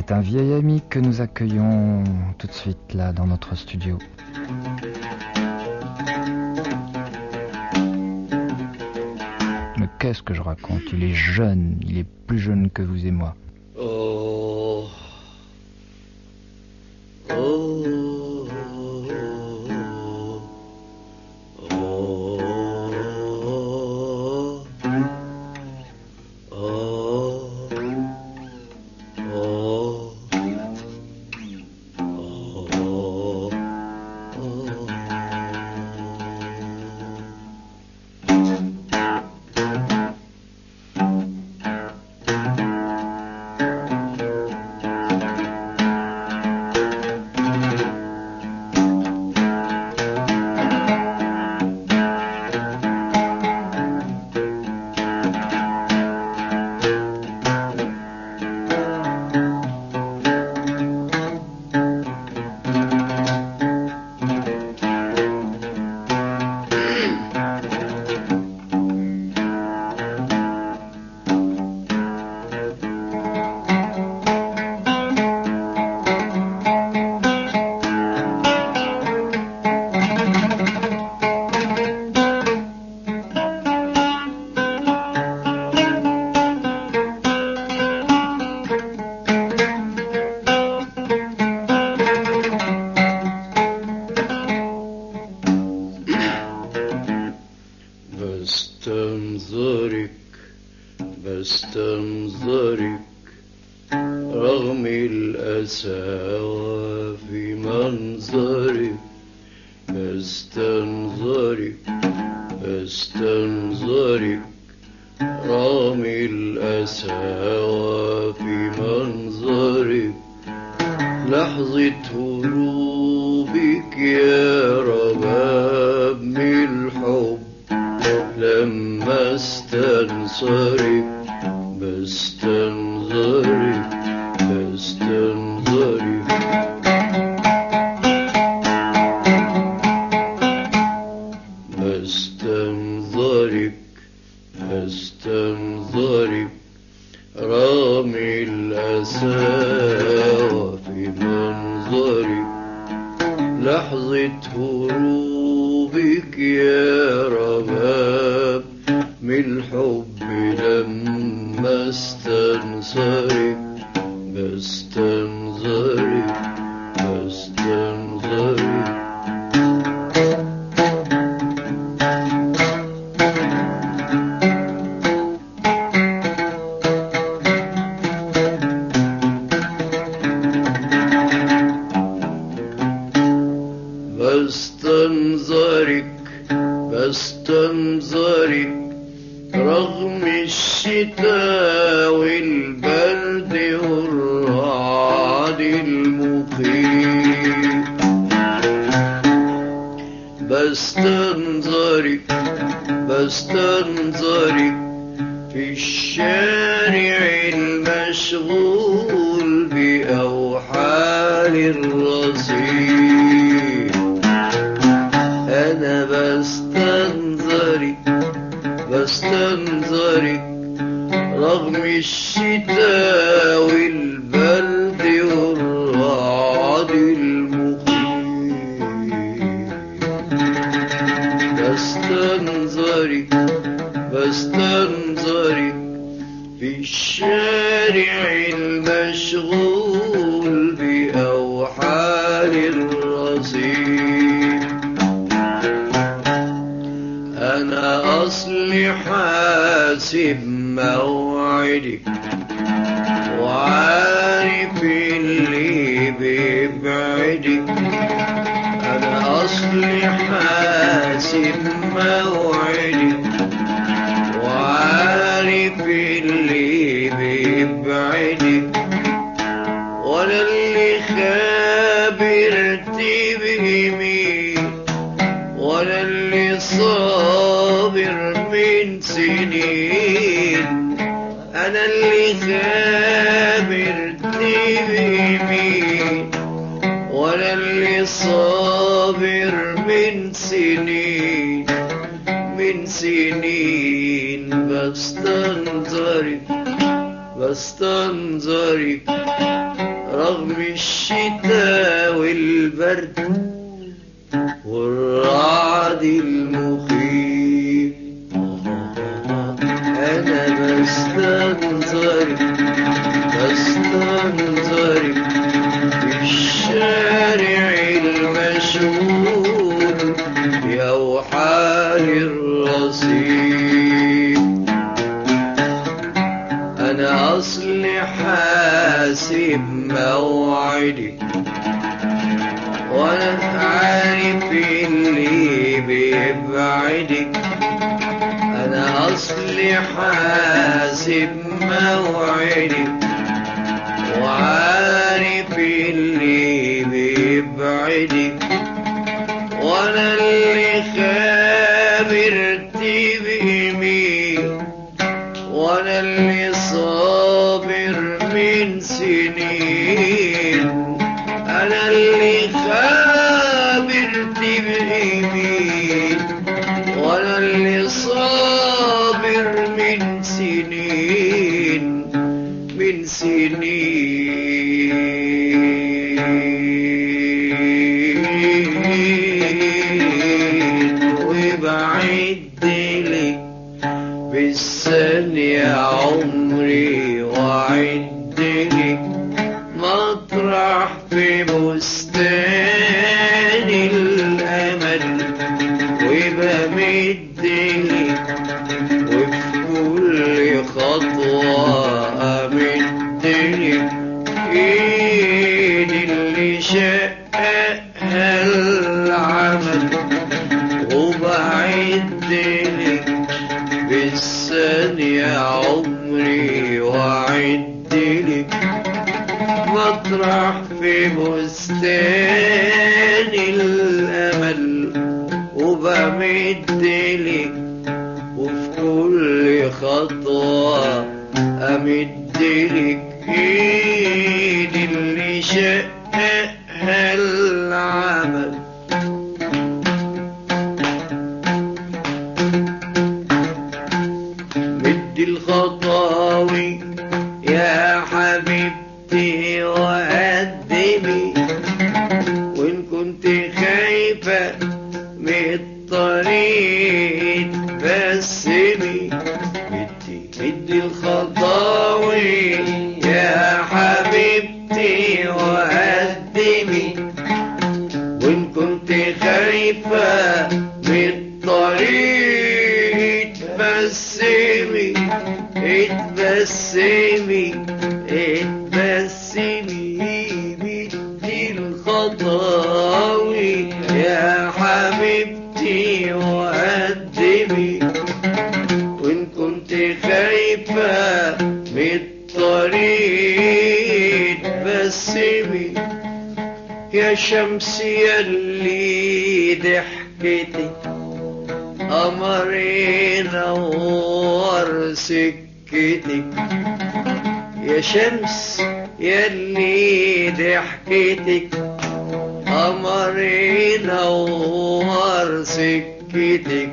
c'est un vieil ami que nous accueillons tout de suite là dans notre studio. Mais qu'est-ce que je raconte? Il est jeune, il est plus jeune que vous et moi. Oh. Oh. بستنظرك بستنظرك رغم الأسى في منظرك بستنظرك بستنظرك رغم الأسى في منظرك لحظة هروبك الحب لما استنصرك بستنظرك بستنظرك بستنظرك في الشارع المشغول بأوحال الرصيف أنا بستنظرك بستنظرك رغم الشتاء والبرد. الشارع المشغول بأوحال الرصيف أنا أصلي حاسب موعدك وعارف اللي بيبعدك أنا أصلي حاسب موعدك خابرتي بيمين ولا اللي صابر من سنين من سنين بستنظرك بستنظرك رغم الشتاء والبرد والرعد أنا أصل حاسب موعدي وأنا عارف اللي بيبعدك أنا أصل حاسب موعدي. بإيمين وأنا اللي صابر من سنين من سنين. وبعد لك بالثانية عمري وعدلك مطرح في بستان شقها العمل وبعدلك بالثانية عمري وعدلك مطرح في بستان الأمل وبمدلك وفي كل خطوة أمدلك إيدي اللي شقها الخطاوي يا حبيبتي وقدمي وإن كنت خايفة من الطريق بسمي مدي مدي الخطاوي. يا حبيبتي وقدمي. وإن كنت خايفة اتبسمي اتبسمي بدي الخطاوي. يا حبيبتي وقدمي وإن كنت خايفة من الطريق. اتبسمي يا شمس يلي ضحكتك قمر يا شمس يلي ضحكتك قمر ينور سكتك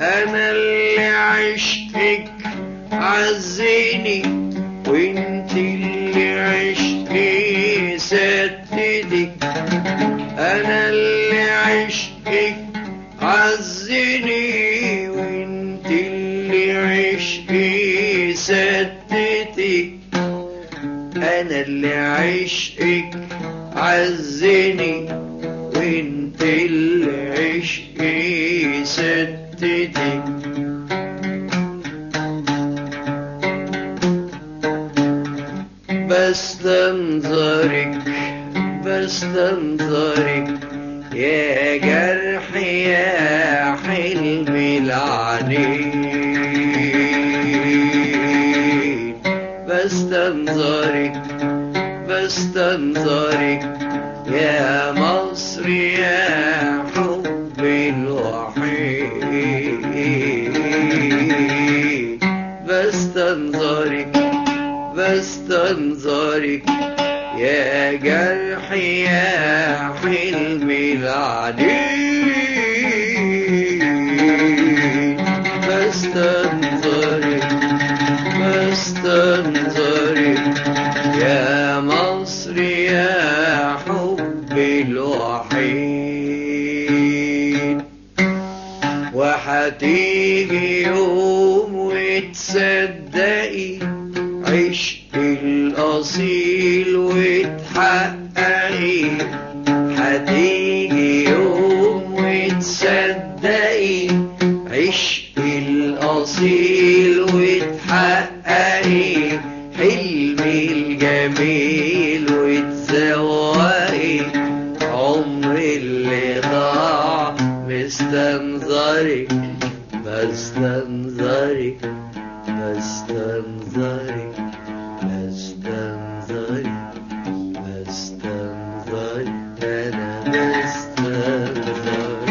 أنا اللي عشتك عزيني وانت بستنظرك يا جرح يا حلم العنين بستنظرك بستنظرك يا مصر يا حب الوحيد. بستنظرك بستنظرك يا جرحي يا حلم العديد فاستنظري فاستنظري يا مصر يا حبي الوحيد. وحتيجي يوم وتصدقي عشت الأصيل.